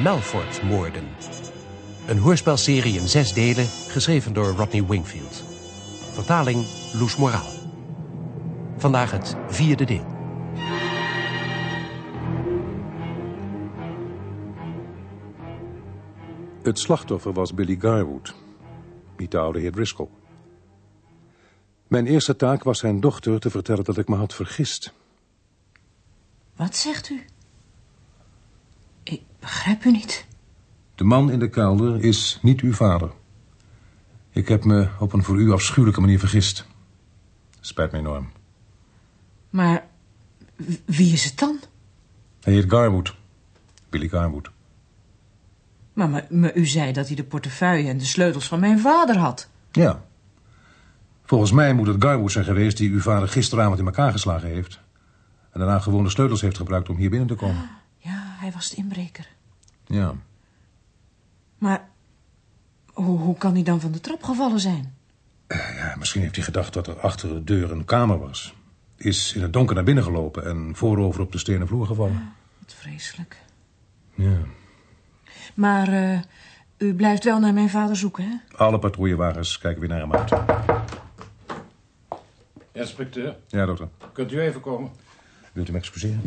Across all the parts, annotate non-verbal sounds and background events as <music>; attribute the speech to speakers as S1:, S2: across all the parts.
S1: De Melford-moorden. Een hoorspelserie in zes delen, geschreven door Rodney Wingfield. Vertaling Loes Moraal. Vandaag het vierde deel.
S2: Het slachtoffer was Billy Garwood, niet de oude heer Driscoll. Mijn eerste taak was zijn dochter te vertellen dat ik me had vergist.
S3: Wat zegt u? Ik begrijp u niet.
S2: De man in de kelder is niet uw vader. Ik heb me op een voor u afschuwelijke manier vergist. Spijt me enorm.
S3: Maar wie is het dan?
S2: Hij heet Garwood. Billy Garwood.
S3: Maar, maar, maar u zei dat hij de portefeuille en de sleutels van mijn vader had.
S2: Ja. Volgens mij moet het Garwood zijn geweest die uw vader gisteravond in elkaar geslagen heeft. En daarna gewoon de sleutels heeft gebruikt om hier binnen te komen.
S3: Hij was de inbreker.
S2: Ja.
S3: Maar hoe, hoe kan hij dan van de trap gevallen zijn?
S2: ja. Misschien heeft hij gedacht dat er achter de deur een kamer was. Is in het donker naar binnen gelopen en voorover op de stenen vloer gevallen.
S3: Wat vreselijk.
S2: Ja.
S3: Maar eh, u blijft wel naar mijn vader zoeken, hè?
S2: Alle patrouillewagens kijken weer naar hem uit.
S4: Inspecteur,
S2: Ja, dokter.
S4: kunt u even komen?
S2: Wilt u me excuseren?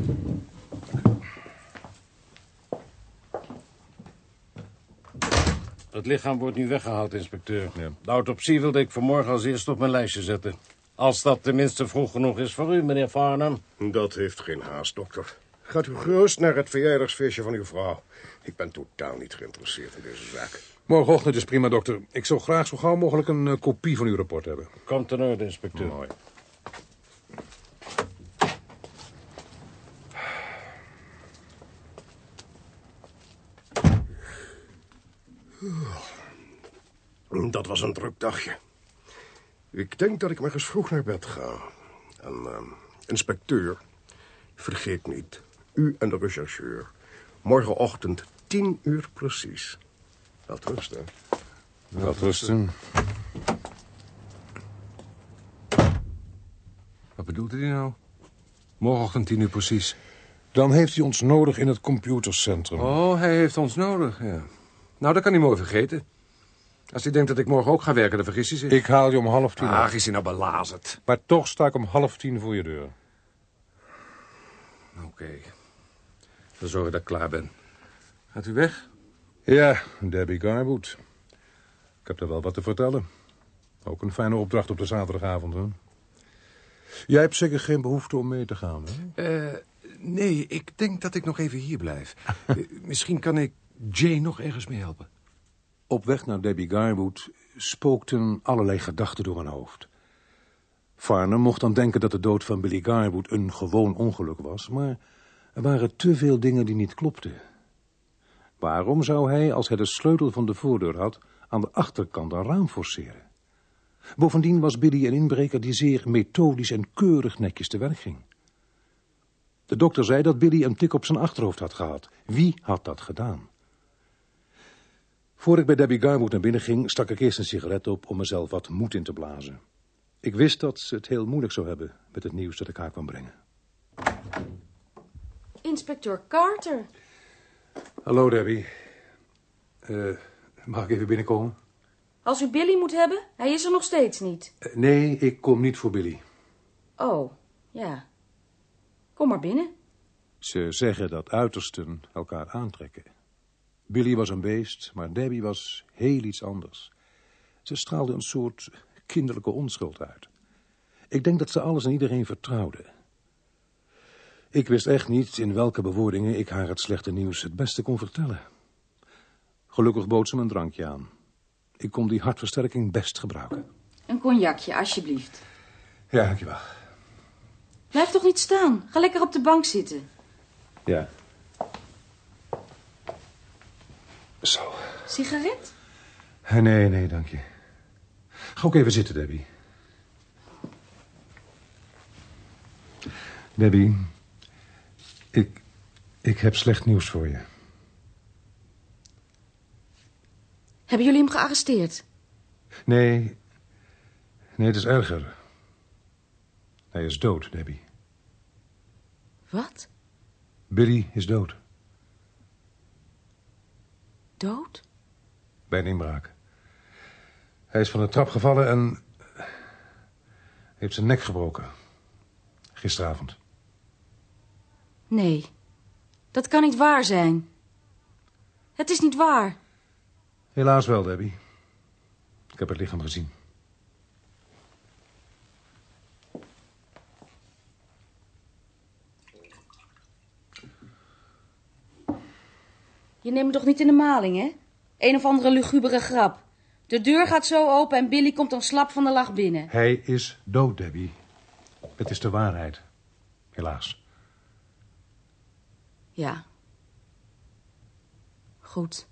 S4: Het lichaam wordt nu weggehaald, inspecteur.
S2: Ja.
S4: De autopsie wilde ik vanmorgen als eerste op mijn lijstje zetten. Als dat tenminste vroeg genoeg is voor u, meneer Farnham.
S5: Dat heeft geen haast, dokter. Gaat u gerust naar het verjaardagsfeestje van uw vrouw. Ik ben totaal niet geïnteresseerd in deze zaak.
S2: Morgenochtend is prima, dokter. Ik zou graag zo gauw mogelijk een eh, kopie van uw rapport hebben.
S4: Komt in orde, inspecteur.
S2: Mooi.
S5: Dat was een druk dagje. Ik denk dat ik maar eens vroeg naar bed ga. En, eh, inspecteur, vergeet niet, u en de rechercheur. Morgenochtend tien uur precies. Wel rusten.
S2: Wel rusten.
S6: Wat bedoelt hij nou? Morgenochtend tien uur precies.
S2: Dan heeft hij ons nodig in het computercentrum.
S6: Oh, hij heeft ons nodig, ja. Nou, dat kan hij mooi vergeten. Als hij denkt dat ik morgen ook ga werken, dan vergist hij zich.
S2: Ik haal je om half tien
S6: Ach, is hij nou belazerd?
S2: Maar toch sta ik om half tien voor je deur.
S6: Oké. Dan zorg ik dat ik klaar ben. Gaat u weg?
S2: Ja, Debbie Garwood. Ik heb er wel wat te vertellen. Ook een fijne opdracht op de zaterdagavond, hè? Jij hebt zeker geen behoefte om mee te gaan, hè?
S6: Eh, nee, ik denk dat ik nog even hier blijf. <laughs> Eh, misschien kan ik Jay nog ergens mee helpen.
S2: Op weg naar Debbie Garwood spookten allerlei gedachten door mijn hoofd. Farnham mocht dan denken dat de dood van Billy Garwood een gewoon ongeluk was, maar er waren te veel dingen die niet klopten. Waarom zou hij, als hij de sleutel van de voordeur had, aan de achterkant een raam forceren? Bovendien was Billy een inbreker die zeer methodisch en keurig netjes te werk ging. De dokter zei dat Billy een tik op zijn achterhoofd had gehad. Wie had dat gedaan? Voor ik bij Debbie Garwood naar binnen ging, stak ik eerst een sigaret op om mezelf wat moed in te blazen. Ik wist dat ze het heel moeilijk zou hebben met het nieuws dat ik haar kwam brengen.
S7: Inspecteur Carter.
S2: Hallo Debbie. Eh, mag ik even binnenkomen?
S7: Als u Billy moet hebben, hij is er nog steeds niet.
S2: Eh, nee, ik kom niet voor Billy.
S7: Oh, ja. Kom maar binnen.
S2: Ze zeggen dat uitersten elkaar aantrekken. Billy was een beest, maar Debbie was heel iets anders. Ze straalde een soort kinderlijke onschuld uit. Ik denk dat ze alles en iedereen vertrouwde. Ik wist echt niet in welke bewoordingen ik haar het slechte nieuws het beste kon vertellen. Gelukkig bood ze me een drankje aan. Ik kon die hartversterking best gebruiken.
S7: Een cognacje, alsjeblieft.
S2: Ja, dankjewel.
S7: Blijf toch niet staan. Ga lekker op de bank zitten.
S2: Ja. Zo.
S7: Sigaret?
S2: Eh, Nee, nee, dank je. Ga ook even zitten, Debbie. Debbie, ik, ik heb slecht nieuws voor je.
S7: Hebben jullie hem gearresteerd?
S2: Nee, nee, het is erger. Hij is dood, Debbie.
S7: Wat?
S2: Billy is dood.
S7: dood?
S2: Bij een inbraak. Hij is van de trap gevallen en... heeft zijn nek gebroken. Gisteravond.
S7: Nee, dat kan niet waar zijn. Het is niet waar.
S2: Helaas wel, Debbie. Ik heb het lichaam gezien.
S7: Je neemt me toch niet in de maling, hè? Een of andere lugubere grap. De deur gaat zo open en Billy komt dan slap van de lach binnen.
S2: Hij is dood, Debbie. Het is de waarheid. Helaas.
S7: Ja. Goed.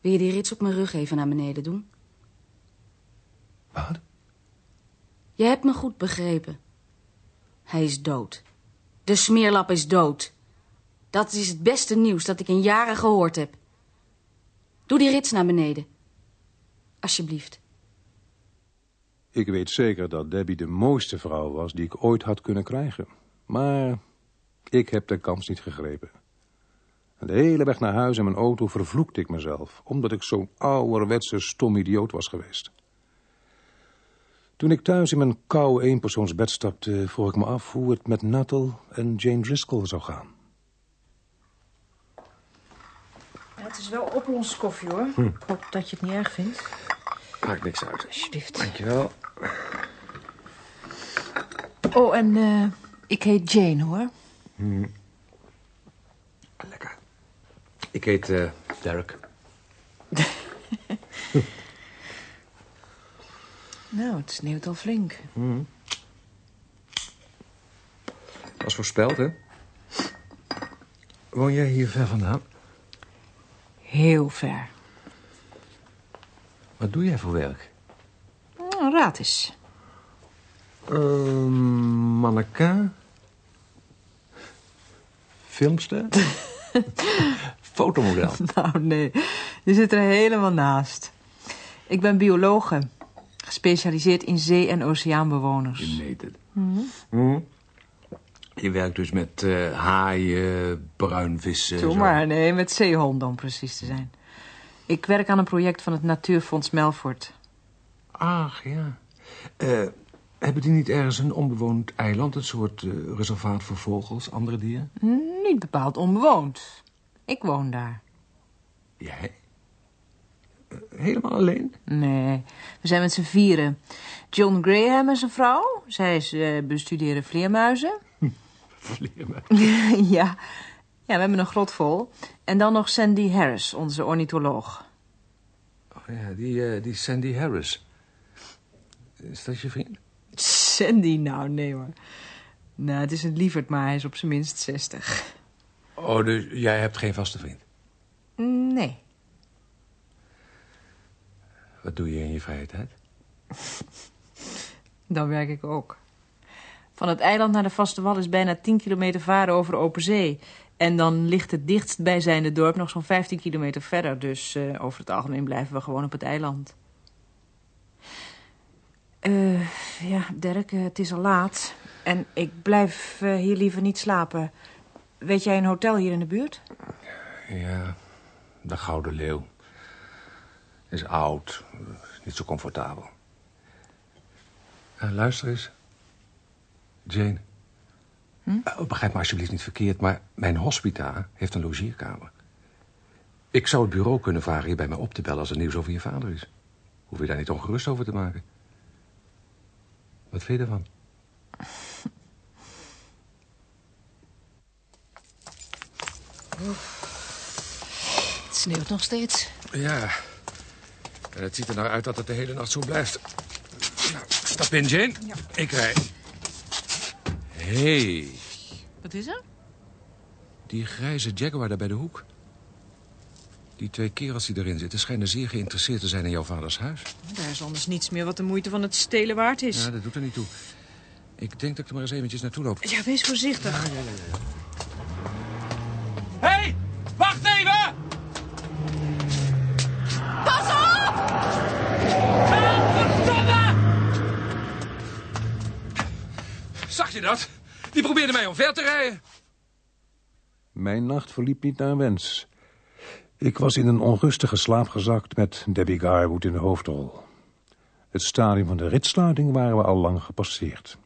S7: Wil je die rits op mijn rug even naar beneden doen?
S2: Wat?
S7: Je hebt me goed begrepen. Hij is dood. De smeerlap is dood. Dat is het beste nieuws dat ik in jaren gehoord heb. Doe die rits naar beneden. Alsjeblieft.
S2: Ik weet zeker dat Debbie de mooiste vrouw was die ik ooit had kunnen krijgen. Maar ik heb de kans niet gegrepen. En de hele weg naar huis in mijn auto vervloekte ik mezelf... omdat ik zo'n ouderwetse stom idioot was geweest. Toen ik thuis in mijn koude eenpersoonsbed stapte... vroeg ik me af hoe het met Nuttall en Jane Driscoll zou gaan.
S3: Ja, het is wel oploskoffie, hoor. Ik hoop dat je het niet erg vindt.
S6: Maakt niks uit.
S3: Alsjeblieft.
S6: Dankjewel.
S3: Oh, en eh, ik heet Jane, hoor.
S6: Lekker. Ik heet eh, Derek. <laughs>
S3: Nou, het sneeuwt al flink.
S6: Was voorspeld, hè? Woon jij hier ver vandaan?
S3: Heel ver.
S6: Wat doe jij voor werk?
S3: Oh, raad eens.
S6: Uh, mannequin? Filmster? <laughs> Fotomodel? <laughs>
S3: Nou, nee. Je zit er helemaal naast. Ik ben biologe. Gespecialiseerd in zee- en oceaanbewoners.
S6: Je meet het. Mhm. Je werkt dus met eh, haaien, bruinvissen...
S3: Doe
S6: zo.
S3: maar, nee, met zeehonden om precies te zijn. Ik werk aan een project van het Natuurfonds Melfort.
S6: Ach, ja. Eh, hebben die niet ergens een onbewoond eiland? Een soort eh, reservaat voor vogels, andere dieren?
S3: Niet bepaald onbewoond. Ik woon daar.
S6: Jij? Helemaal alleen?
S3: Nee, we zijn met z'n vieren. John Graham en zijn vrouw. Zij is, bestuderen vleermuizen. <laughs> Ja. ja, we hebben een grot vol. En dan nog Sandy Harris, onze ornitholoog.
S6: Oh ja, die, eh, die Sandy Harris. Is dat je vriend?
S3: Sandy, nou, nee hoor. Nou, het is een lieverd, maar hij is op zijn minst 60.
S6: Oh, dus jij hebt geen vaste vriend?
S3: Nee.
S6: Wat doe je in je vrije tijd?
S3: Dan werk ik ook. Van het eiland naar de vaste wal is bijna 10 kilometer varen over open zee. En dan ligt het dichtstbijzijnde dorp nog zo'n 15 kilometer verder. Dus eh, over het algemeen blijven we gewoon op het eiland. Eh, ja, Dirk, eh, het is al laat. En ik blijf hier liever niet slapen. Weet jij een hotel hier in de buurt?
S6: Ja, de Gouden Leeuw. Is oud, niet zo comfortabel. Luister eens. Jane. Eh, begrijp me alsjeblieft niet verkeerd, maar mijn hospita heeft een logeerkamer. Ik zou het bureau kunnen vragen je bij mij op te bellen als er nieuws over je vader is. Hoef je daar niet ongerust over te maken. Wat vind je ervan?
S3: Het sneeuwt nog steeds.
S6: Ja, en het ziet er nou uit dat het de hele nacht zo blijft. Nou, stap in, Jane. Ik rij. Hé, hey,
S3: Wat is er?
S6: die grijze Jaguar daar bij de hoek. Die twee kerels die erin zitten schijnen zeer geïnteresseerd te zijn in jouw vaders huis.
S3: Daar is anders niets meer wat de moeite van het stelen waard is.
S6: Ja, dat doet er niet toe. Ik denk dat ik er maar eens eventjes naartoe loop.
S3: Ja, wees voorzichtig.
S6: Hé, hey, wacht even! Pas op! Zag je dat? Die probeerde mij omver te rijden.
S2: Mijn nacht verliep niet naar wens. Ik was in een onrustige slaap gezakt met Debbie Garwood in de hoofdrol. Het stadium van de ritsluiting waren we al lang gepasseerd.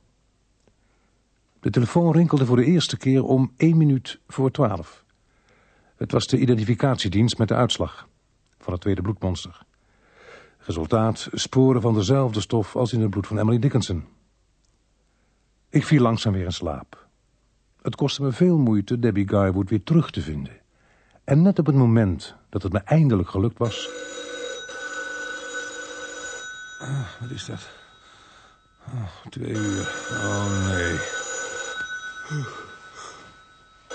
S2: De telefoon rinkelde voor de eerste keer om één minuut voor twaalf. Het was de identificatiedienst met de uitslag van het tweede bloedmonster. Resultaat sporen van dezelfde stof als in het bloed van Emily Dickinson. Ik viel langzaam weer in slaap. Het kostte me veel moeite Debbie Garwood weer terug te vinden. En net op het moment dat het me eindelijk gelukt was... Ah, wat is dat? Oh, twee uur. Oh, nee.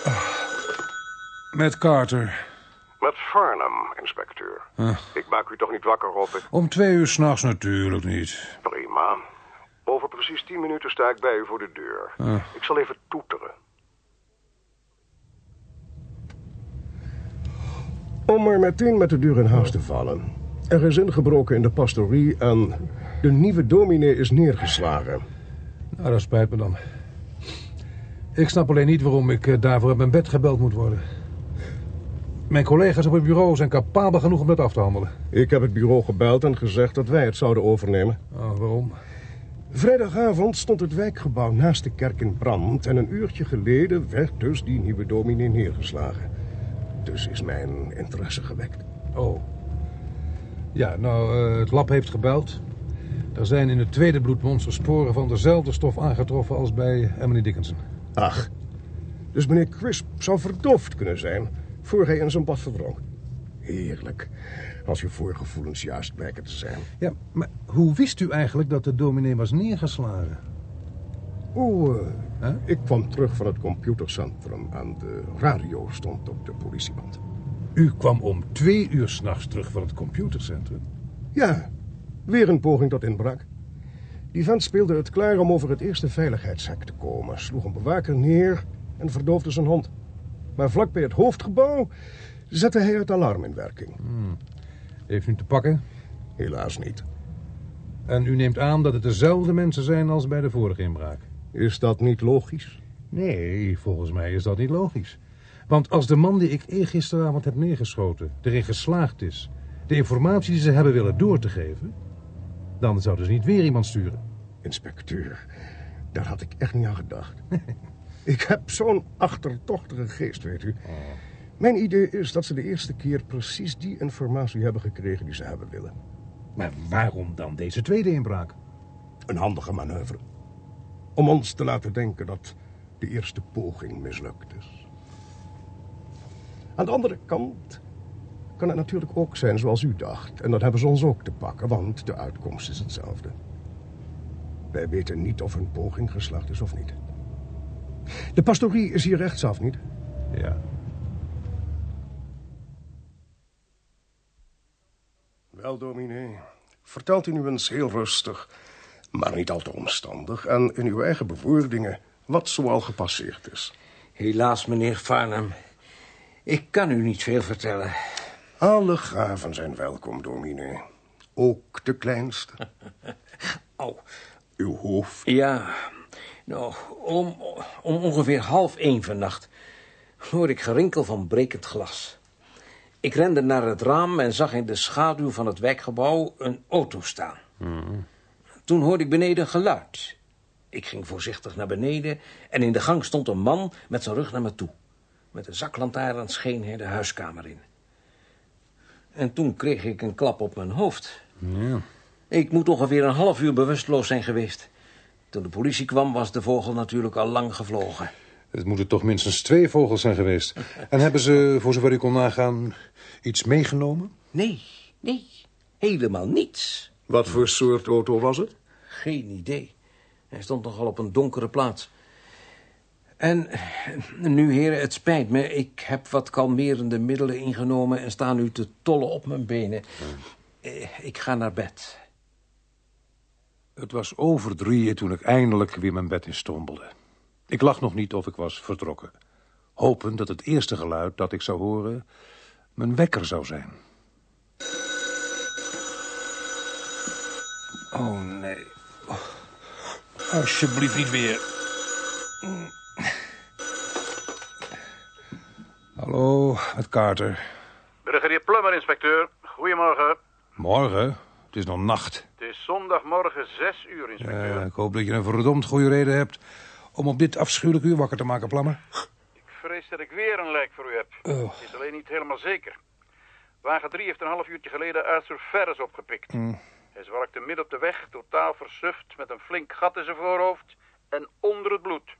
S2: Ah. Met Carter.
S5: Met Farnham, inspecteur. Ik maak u toch niet wakker, hoop ik?
S2: Om twee uur s'nachts natuurlijk niet.
S5: Prima. Over precies tien minuten sta ik bij u voor de deur. Ik zal even toeteren. Om maar meteen met de deur in huis te vallen. Er is ingebroken in de pastorie en de nieuwe dominee is neergeslagen.
S2: Nou, dat spijt me dan. Ik snap alleen niet waarom ik eh, daarvoor op mijn bed gebeld moet worden. Mijn collega's op het bureau zijn capabel genoeg om dat af te handelen.
S5: Ik heb het bureau gebeld en gezegd dat wij het zouden overnemen.
S2: Oh, waarom?
S5: Vrijdagavond stond het wijkgebouw naast de kerk in brand... en een uurtje geleden werd dus die nieuwe dominee neergeslagen. Dus is mijn interesse gewekt.
S2: Oh. Ja, nou, eh, het lab heeft gebeld. Er zijn in het tweede bloedmonster sporen van dezelfde stof aangetroffen als bij Emily Dickinson.
S5: Ach, dus meneer Crisp zou verdoofd kunnen zijn... voor hij in zijn bad verdronk. Heerlijk, als je voorgevoelens juist blijken te zijn.
S2: Ja, maar hoe wist u eigenlijk dat de dominee was neergeslagen?
S5: Oeh, eh,
S2: Hè?
S5: ik kwam terug van het computercentrum... en de radio stond op de politieband.
S2: U kwam om twee uur s'nachts terug van het computercentrum.
S5: Ja, weer een poging tot inbraak. Die vent speelde het klaar om over het eerste veiligheidshek te komen. Sloeg een bewaker neer en verdoofde zijn hond. Maar vlak bij het hoofdgebouw zette hij het alarm in werking.
S2: Heeft u te pakken?
S5: Helaas niet.
S2: En u neemt aan dat het dezelfde mensen zijn als bij de vorige inbraak?
S5: Is dat niet logisch?
S2: Nee, volgens mij is dat niet logisch. Want als de man die ik eergisteravond heb neergeschoten erin geslaagd is... de informatie die ze hebben willen door te geven... dan zouden ze niet weer iemand sturen.
S5: Inspecteur, daar had ik echt niet aan gedacht. <laughs> ik heb zo'n achterdochtige geest, weet u. Mijn idee is dat ze de eerste keer precies die informatie hebben gekregen die ze hebben willen.
S2: Maar waarom dan deze tweede inbraak?
S5: Een handige manoeuvre. Om ons te laten denken dat de eerste poging mislukt is. Aan de andere kant kan het natuurlijk ook zijn zoals u dacht. En dat hebben ze ons ook te pakken, want de uitkomst is hetzelfde. Wij weten niet of een poging geslaagd is of niet. De pastorie is hier rechtsaf, niet?
S2: Ja.
S5: Wel, dominee. Vertelt u nu eens heel rustig, maar niet al te omstandig... en in uw eigen bewoordingen wat zoal gepasseerd is.
S4: Helaas, meneer Farnham. Ik kan u niet veel vertellen.
S5: Alle gaven zijn welkom, dominee. Ook de kleinste. <laughs>
S4: Oh,
S5: Uw hoofd.
S4: ja. Nou, om, om ongeveer half één vannacht hoorde ik gerinkel van brekend glas. Ik rende naar het raam en zag in de schaduw van het wijkgebouw een auto staan. Toen hoorde ik beneden een geluid. Ik ging voorzichtig naar beneden en in de gang stond een man met zijn rug naar me toe. Met een zaklantaarn scheen hij de huiskamer in. En toen kreeg ik een klap op mijn hoofd.
S2: Ja.
S4: Ik moet ongeveer een half uur bewusteloos zijn geweest. Toen de politie kwam was de vogel natuurlijk al lang gevlogen.
S2: Het moeten toch minstens twee vogels zijn geweest. En hebben ze, voor zover u kon nagaan, iets meegenomen?
S4: Nee, nee, helemaal niets.
S5: Wat voor soort auto was het?
S4: Geen idee. Hij stond nogal op een donkere plaats. En nu, heren, het spijt me. Ik heb wat kalmerende middelen ingenomen en sta nu te tollen op mijn benen. Eh, Ik ga naar bed.
S2: Het was over drieën toen ik eindelijk weer mijn bed instombelde. Ik lag nog niet of ik was vertrokken. Hopend dat het eerste geluid dat ik zou horen... mijn wekker zou zijn. Oh, nee. Oh, Alsjeblieft niet weer. Hallo, met Carter.
S5: Brigadier
S8: Plummer, inspecteur. Goedemorgen.
S2: Morgen? Het is nog nacht.
S8: Het is zondagmorgen 6 uur, inspecteur.
S2: Eh, ik hoop dat je een verdomd goede reden hebt om op dit afschuwelijke uur wakker te maken, Plammer.
S8: Ik vrees dat ik weer een lijk voor u heb.
S2: Oh.
S8: Het is alleen niet helemaal zeker. Wagen 3 heeft een half uurtje geleden Arthur Ferris opgepikt.
S2: Mm.
S8: Hij zwalkte midden op de weg, totaal versuft, met een flink gat in zijn voorhoofd en onder het bloed.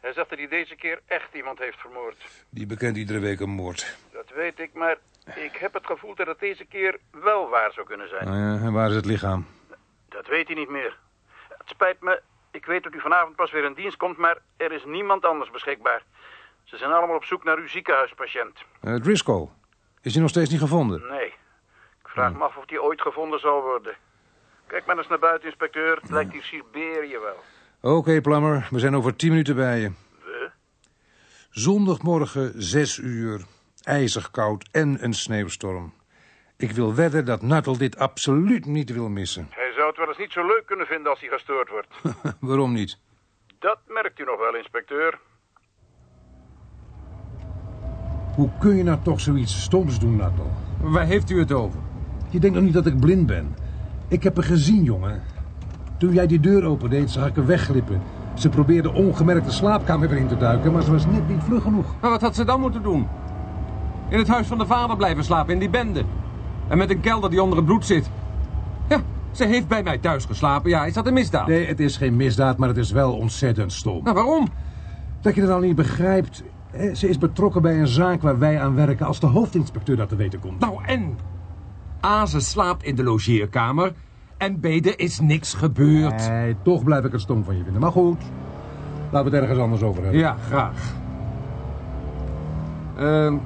S8: Hij zegt dat hij deze keer echt iemand heeft vermoord.
S2: Die bekent iedere week een moord.
S8: Dat weet ik, maar ik heb het gevoel dat het deze keer wel waar zou kunnen zijn.
S2: Nou ja, en waar is het lichaam?
S8: Dat weet hij niet meer. Het spijt me, ik weet dat u vanavond pas weer in dienst komt, maar er is niemand anders beschikbaar. Ze zijn allemaal op zoek naar uw ziekenhuispatiënt.
S2: Eh, Driscoll. Is hij nog steeds niet gevonden?
S8: Nee, ik vraag me af of die ooit gevonden zal worden. Kijk maar eens naar buiten, inspecteur. Het lijkt hier Siberië wel.
S2: Oké, Plammer. We zijn over tien minuten bij je.
S8: We?
S2: Zondagmorgen, zes uur. IJzig koud en een sneeuwstorm. Ik wil wedden dat Nuttall dit absoluut niet wil missen.
S8: Het wel eens niet zo leuk kunnen vinden als hij gestoord wordt. <laughs>
S2: Waarom niet?
S8: Dat merkt u nog wel, inspecteur.
S2: Hoe kun je nou toch zoiets stoms doen, Nuttall?
S6: Waar heeft u het over?
S2: Je denkt nog niet dat ik blind ben. Ik heb haar gezien, jongen. Toen jij die deur opendeed, zag ik haar wegglippen. Ze probeerde ongemerkt de slaapkamer weer in te duiken, maar ze was net niet vlug genoeg.
S6: Maar wat had ze dan moeten doen? In het huis van de vader blijven slapen, in die bende. En met een kelder die onder het bloed zit. Ze heeft bij mij thuis geslapen. Ja, is dat een misdaad?
S2: Nee, het is geen misdaad, maar het is wel ontzettend stom.
S6: Nou, waarom?
S2: Dat je het al niet begrijpt. Ze is betrokken bij een zaak waar wij aan werken als de hoofdinspecteur dat te weten komt.
S6: Nou, en? A, ze slaapt in de logeerkamer. En B, er is niks gebeurd.
S2: Nee, toch blijf ik het stom van je vinden. Maar goed, laten we het ergens anders over hebben.
S6: Ja, graag. Ehm,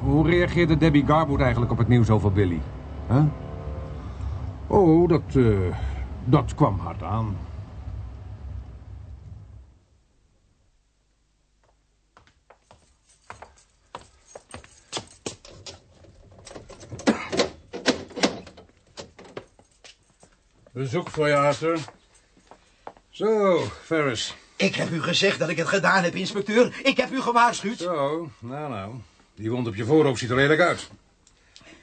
S6: hoe reageerde Debbie Garwood eigenlijk op het nieuws over Billy?
S2: Huh? Oh, dat, eh, dat kwam hard aan.
S9: Bezoek voor je, Arthur.
S2: Zo, Ferris.
S10: Ik heb u gezegd dat ik het gedaan heb, inspecteur. Ik heb u gewaarschuwd.
S2: Zo, nou nou. Die wond op je voorhoofd ziet er lelijk uit.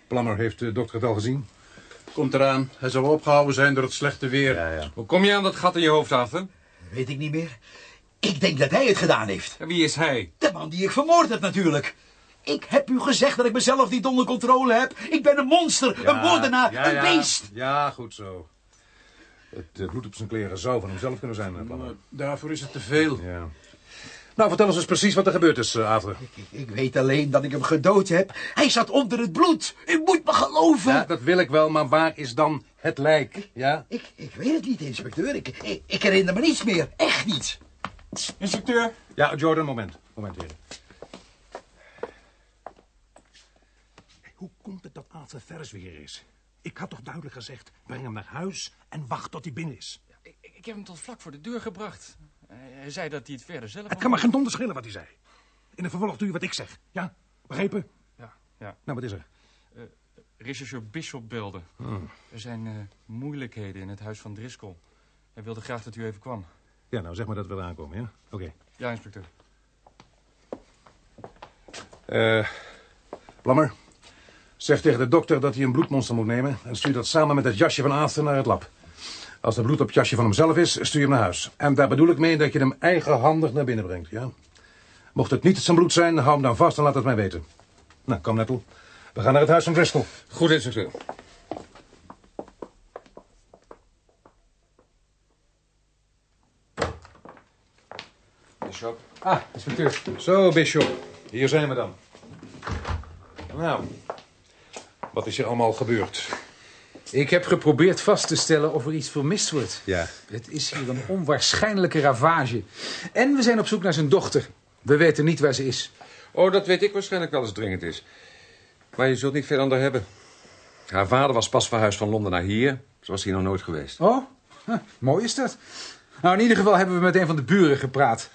S2: Plammer heeft de dokter het al gezien.
S9: Komt eraan. Hij zal opgehouden zijn door het slechte weer.
S6: Hoe kom je aan dat gat in je hoofd, Arthur?
S10: Weet ik niet meer. Ik denk dat hij het gedaan heeft.
S6: En wie is hij?
S10: De man die ik vermoord heb natuurlijk. Ik heb u gezegd dat ik mezelf niet onder controle heb. Ik ben een monster, een moordenaar,
S2: ja,
S10: een
S2: ja.
S10: beest.
S2: Ja, goed zo. Het eh, bloed op zijn kleren zou van hemzelf kunnen zijn, Plammer.
S9: Daarvoor is het te veel.
S2: Ja. Nou, vertel ons eens precies wat er gebeurd is, uh, Arthur.
S10: Ik, ik weet alleen dat ik hem gedood heb. Hij zat onder het bloed. U moet me geloven.
S2: Ja, dat wil ik wel, maar waar is dan het lijk? Ja?
S10: Ik, ik weet het niet, inspecteur. Ik, ik, ik herinner me niets meer. Echt niets.
S6: Inspecteur?
S2: Ja, Jordan, moment. Moment, heren. Hoe komt het dat Arthur Ferris weer is? Ik had toch duidelijk gezegd, breng hem naar huis en wacht tot hij binnen is.
S11: Ik, ik heb hem tot vlak voor de deur gebracht. Hij, zei dat hij het verder zelf...
S2: Het kan maar geen donder schillen wat hij zei. In de vervolg doe je wat ik zeg. Ja, begrepen?
S11: Ja, ja.
S2: Nou, wat is er?
S11: Rechercheur Bishop belde. Er zijn eh, moeilijkheden in het huis van Driscoll. Hij wilde graag dat u even kwam.
S2: Ja, nou zeg maar dat we eraan komen, ja? Oké.
S11: Ja, inspecteur.
S2: Eh, Plammer, zeg tegen de dokter dat hij een bloedmonster moet nemen... en stuur dat samen met het jasje van Arthur naar het lab. Als er bloed op het jasje van hemzelf is, stuur je hem naar huis. En daar bedoel ik mee dat je hem eigenhandig naar binnen brengt, ja? Mocht het niet zijn bloed zijn, hou hem dan vast en laat het mij weten. Nou, kom Nettel. We gaan naar het huis van Driscoll.
S6: Goed, inspecteur.
S11: Bishop.
S2: Ah, inspecteur. Zo, Bishop. Hier zijn we dan. Nou, wat is er allemaal gebeurd?
S12: Ik heb geprobeerd vast te stellen of er iets vermist wordt.
S2: Ja.
S12: Het is hier een onwaarschijnlijke ravage. En we zijn op zoek naar zijn dochter. We weten niet waar ze is.
S6: Oh, dat weet ik waarschijnlijk wel als het dringend is. Maar je zult niet veel aan haar hebben. Haar vader was pas verhuisd van Londen naar hier. Ze was hier nog nooit geweest.
S12: Oh, huh, mooi is dat. Nou, in ieder geval hebben we met een van de buren gepraat.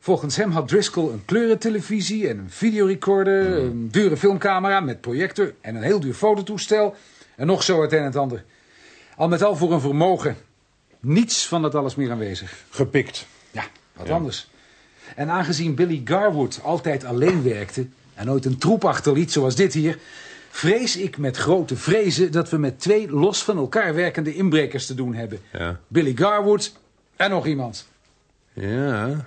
S12: Volgens hem had Driscoll een kleurentelevisie en een videorecorder... een dure filmcamera met projector en een heel duur fototoestel... en nog zo het een en het ander. Al met al voor een vermogen. Niets van dat alles meer aanwezig.
S2: Gepikt.
S12: Ja, wat anders. En aangezien Billy Garwood altijd alleen werkte... en nooit een troep achterliet zoals dit hier... vrees ik met grote vrezen dat we met twee los van elkaar werkende inbrekers te doen hebben.
S2: Ja.
S12: Billy Garwood en nog iemand.
S2: Ja,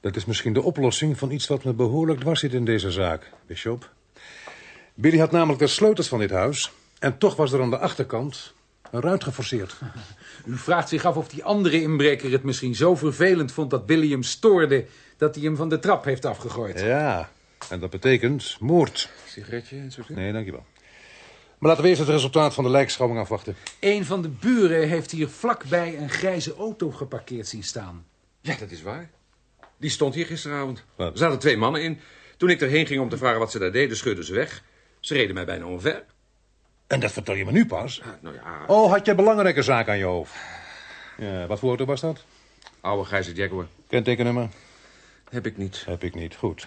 S2: dat is misschien de oplossing van iets wat me behoorlijk dwars zit in deze zaak, Bishop. Billy had namelijk de sleutels van dit huis... en toch was er aan de achterkant een ruit geforceerd.
S12: U vraagt zich af of die andere inbreker het misschien zo vervelend vond dat Billy hem stoorde... dat hij hem van de trap heeft afgegooid.
S2: Ja, en dat betekent moord.
S6: Sigaretje, inspecteur?
S2: Nee, dankjewel. Maar laten we eerst het resultaat van de lijkschouwing afwachten.
S12: Een van de buren heeft hier vlakbij een grijze auto geparkeerd zien staan.
S6: Ja, dat is waar. Die stond hier gisteravond.
S2: Wat?
S6: Er zaten twee mannen in. Toen ik erheen ging om te vragen wat ze daar deden, scheurden ze weg. Ze reden mij bijna omver.
S2: En dat vertel je me nu pas?
S6: Nou ja,
S2: Oh, had je belangrijke zaak aan je hoofd? Ja, wat voor auto was dat?
S6: oude grijze Jaguar.
S2: Kentekennummer?
S6: Heb ik niet.
S2: Heb ik niet. Goed.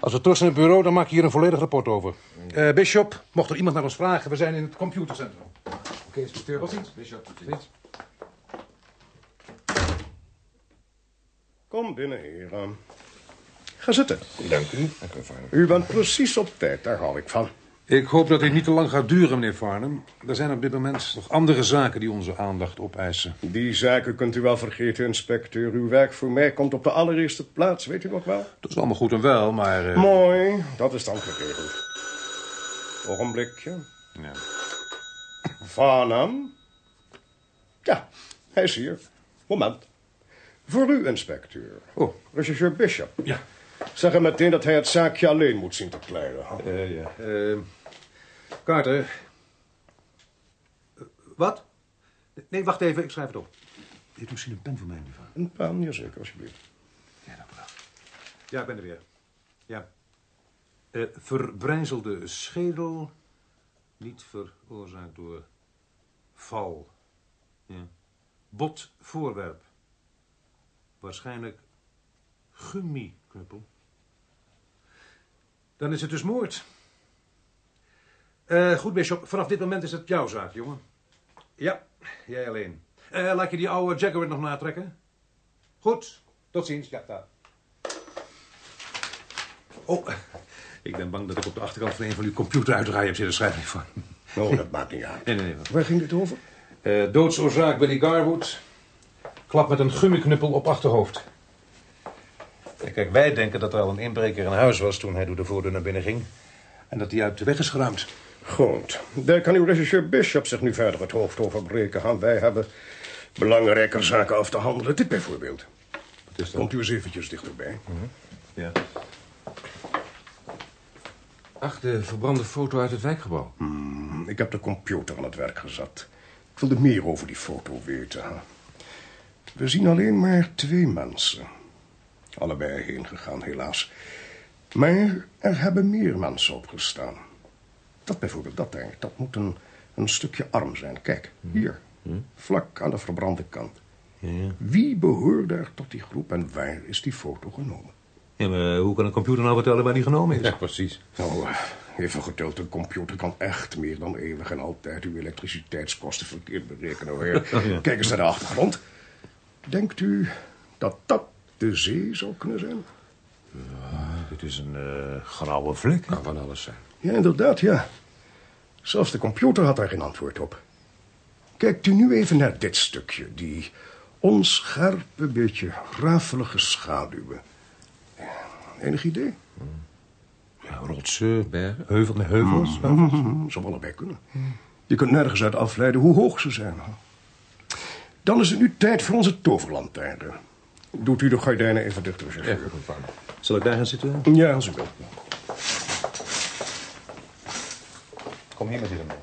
S2: Als we terug zijn in het bureau, dan maak je hier een volledig rapport over. Eh Bishop, mocht er iemand naar ons vragen, we zijn in het computercentrum.
S12: Oké, inspecteur, wat ziens?
S6: Bishop,
S5: Kom binnen, heren. Ga zitten.
S2: Dank u.
S5: U bent precies op tijd, daar hou ik van.
S2: Ik hoop dat dit niet te lang gaat duren, meneer Farnham. Er zijn op dit moment nog andere zaken die onze aandacht opeisen.
S5: Die zaken kunt u wel vergeten, inspecteur. Uw werk voor mij komt op de allereerste plaats, weet u nog wel?
S2: Dat is allemaal goed en wel, maar... eh,
S5: Mooi, dat is dan geregeld. Ogenblikje.
S2: Ja.
S5: Farnham? Ja, hij is hier. Moment. Voor u, inspecteur.
S2: Oh.
S5: Rechercheur Bishop.
S2: Ja.
S5: Zeg hem meteen dat hij het zaakje alleen moet zien te klaren.
S2: Eh, ja. Eh, Carter. Wat? Nee, wacht even, ik schrijf het op. Heeft misschien een pen voor mij, Farnham?
S5: Een pen, jazeker, alsjeblieft.
S2: Ja, dank u wel. Ja, ik ben er weer. Ja. Eh verbrijzelde schedel, niet veroorzaakt door val. Ja. Bot voorwerp. Waarschijnlijk gummiknuppel. Dan is het dus moord. Eh, goed, Bishop. Vanaf dit moment is het jouw zaak, jongen. Ja, jij alleen. Eh, laat je die oude Jaguar nog natrekken? Goed. Tot ziens. Ja, daar. Oh, ik ben bang dat ik op de achterkant van een van uw computeruitdraaien heb zitten schrijven. Van.
S5: Oh, dat maakt niet uit.
S2: Nee, nee, nee.
S5: Waar ging dit over?
S2: Eh, doodsoorzaak Billy Garwood. Klap met een gummiknuppel op achterhoofd. Ja, Kijk, wij denken dat er al een inbreker in huis was toen hij door de voordeur naar binnen ging. En dat hij uit de weg is geruimd.
S5: Goed. Daar kan uw regisseur Bishop zich nu verder het hoofd over breken gaan. Wij hebben belangrijker zaken af te handelen. Dit bijvoorbeeld.
S2: Wat is dat?
S5: Komt u eens eventjes dichterbij.
S2: Ja.
S6: Ach, de verbrande foto uit het wijkgebouw.
S5: Hmm, ik heb de computer aan het werk gezet. Ik wilde meer over die foto weten. We zien alleen maar twee mensen. Allebei heen gegaan, helaas. Maar er hebben meer mensen opgestaan. Dat bijvoorbeeld, dat daar, dat moet een, een stukje arm zijn. Kijk, hier. Vlak aan de verbrande kant. Wie behoort daar tot die groep en waar is die foto genomen?
S2: Ja, maar hoe kan een computer nou vertellen waar die genomen is?
S6: Ja, precies.
S5: Nou, eh, even geteld, een computer kan echt meer dan eeuwig en altijd uw elektriciteitskosten verkeerd berekenen. Hoor. <laughs> Kijk eens naar de achtergrond. Denkt u dat dat de zee zou kunnen zijn?
S2: Dit is een eh, grauwe vlek.
S6: Kan van alles zijn.
S5: Ja, inderdaad, ja. Zelfs de computer had daar geen antwoord op. Kijkt u nu even naar dit stukje, die onscherpe, beetje rafelige schaduwen. Enig idee?
S2: Ja, rotsen,
S6: Bergen?
S2: heuvel, heuvels.
S5: Mhm, Zou allebei kunnen. Je kunt nergens uit afleiden hoe hoog ze zijn. Dan is het nu tijd voor onze toverlantaarn. Doet u de gordijnen even dichter, zeg.
S2: Zal ik daar gaan zitten?
S5: Ja, als u wilt.
S2: Kom hier met dit mee.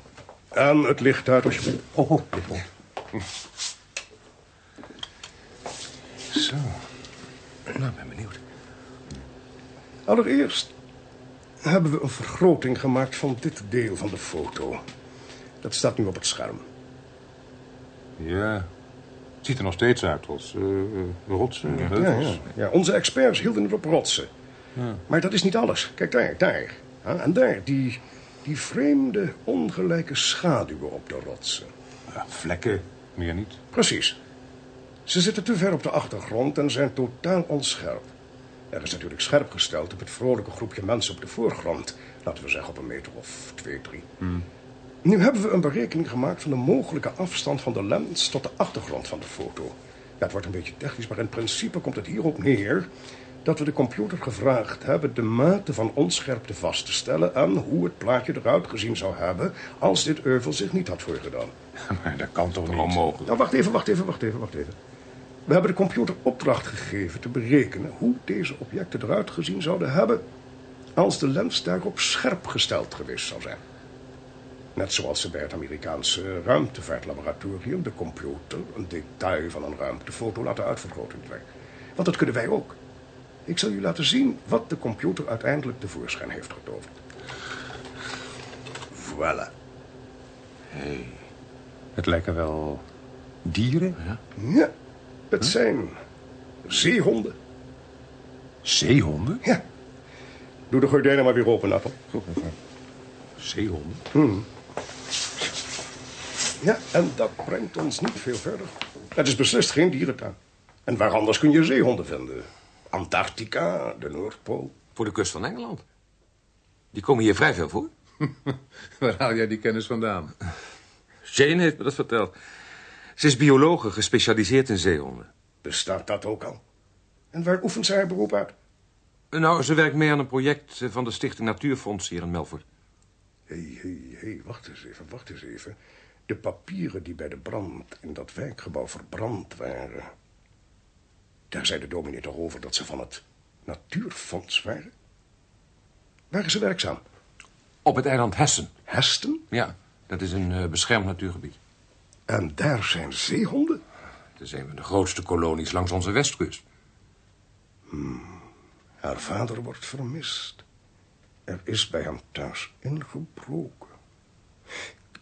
S5: En het licht uit, alsjeblieft.
S2: Oh, oh, licht op.
S5: Zo.
S6: Nou, ik ben benieuwd.
S5: Allereerst hebben we een vergroting gemaakt van dit deel van de foto. Dat staat nu op het scherm.
S2: Ja, het ziet er nog steeds uit als eh, eh, rotsen,
S5: Ja, ja. ja, onze experts hielden het op rotsen. Maar dat is niet alles. Kijk daar, daar. Ja, en daar, die, die vreemde, ongelijke schaduwen op de rotsen.
S2: Ja, vlekken, meer niet.
S5: Precies. Ze zitten te ver op de achtergrond en zijn totaal onscherp. Er is natuurlijk scherp gesteld op het vrolijke groepje mensen op de voorgrond. Laten we zeggen op een meter of twee, drie. Nu hebben we een berekening gemaakt van de mogelijke afstand van de lens tot de achtergrond van de foto. Ja, het wordt een beetje technisch, maar in principe komt het hierop neer dat we de computer gevraagd hebben de mate van onscherpte vast te stellen en hoe het plaatje eruit gezien zou hebben als dit euvel zich niet had voorgedaan. <laughs>
S2: Maar dat kan toch niet?
S6: Onmogelijk.
S5: Nou, wacht even, wacht even, wacht even, wacht even. We hebben de computer opdracht gegeven te berekenen hoe deze objecten eruit gezien zouden hebben als de lens daarop scherp gesteld geweest zou zijn. Net zoals ze bij het Amerikaanse ruimtevaartlaboratorium de computer een detail van een ruimtefoto laten uitvergroten. Want dat kunnen wij ook. Ik zal u laten zien wat de computer uiteindelijk tevoorschijn heeft getoverd. Voilà.
S2: Hey. Het lijken wel dieren. Ja.
S5: Ja, het zijn zeehonden.
S2: Zeehonden?
S5: Ja. Doe de gordijnen maar weer open, Appel.
S2: Zeehonden?
S5: Hmm. Ja, en dat brengt ons niet veel verder. Het is beslist geen dierentuin. En waar anders kun je zeehonden vinden? Antarctica, de Noordpool.
S6: Voor de kust van Engeland. Die komen hier vrij veel voor. <laughs>
S2: Waar haal jij die kennis vandaan?
S6: Jane heeft me dat verteld. Ze is biologe, gespecialiseerd in zeehonden.
S5: Bestaat dat ook al? En waar oefent zij haar beroep uit?
S6: Nou, ze werkt mee aan een project van de Stichting Natuurfonds hier in Melfort.
S5: Hé, hé, hé, wacht eens even, wacht eens even. De papieren die bij de brand in dat wijkgebouw verbrand waren... daar zei de dominee toch over dat ze van het Natuurfonds waren? Waar is ze werkzaam?
S6: Op het eiland Hessen.
S5: Hesten?
S6: Ja, dat is een uh, beschermd natuurgebied.
S5: En daar zijn zeehonden?
S6: Het is een van de grootste kolonies langs onze westkust.
S5: Hmm. Haar vader wordt vermist. Er is bij hem thuis ingebroken.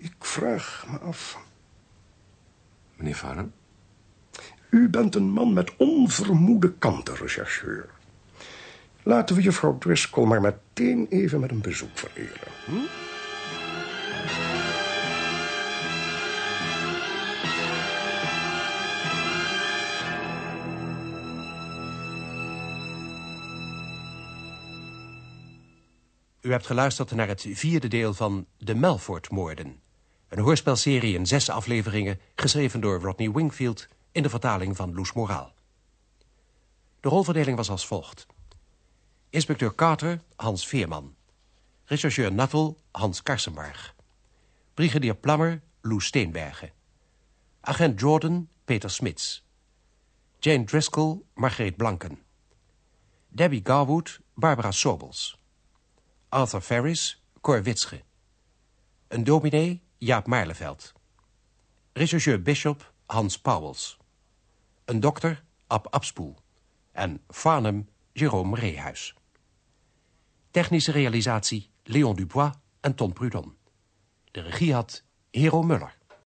S5: Ik vraag me af...
S6: Meneer Farnham?
S5: U bent een man met onvermoede kanten, rechercheur. Laten we juffrouw Driscoll maar meteen even met een bezoek vereren. Hm?
S1: U hebt geluisterd naar het vierde deel van De Melfort-moorden. Een hoorspelserie in zes afleveringen, geschreven door Rodney Wingfield... in de vertaling van Loes Moraal. De rolverdeling was als volgt. Inspecteur Carter, Hans Veerman. Rechercheur Nuttall, Hans Karsenbarg. Brigadier Plammer, Loes Steenbergen. Agent Jordan, Peter Smits. Jane Driscoll, Margreet Blanken. Debbie Garwood, Barbara Sobels. Arthur Ferris, Cor Witsche. Een dominee, Jaap Maarleveld. Rechercheur Bishop, Hans Pauwels. Een dokter, Ab Abspoel. En Farnham, Jerome Reehuis. Technische realisatie, Leon Dubois en Ton Prudon. De regie had Hero Muller.